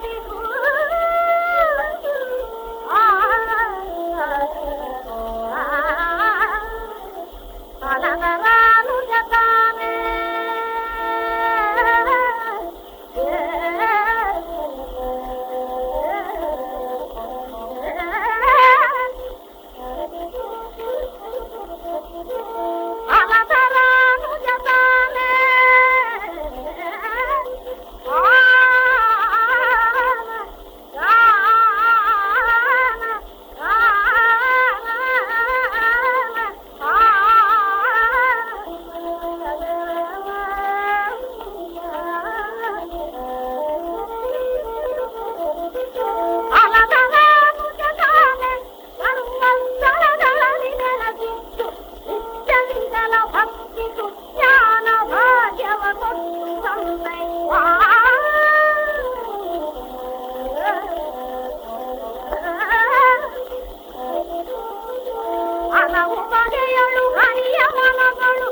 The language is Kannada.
beautiful. ಹಲವು ಬಗೆಯಳು ಹರಿಯ ಮನಗಳು.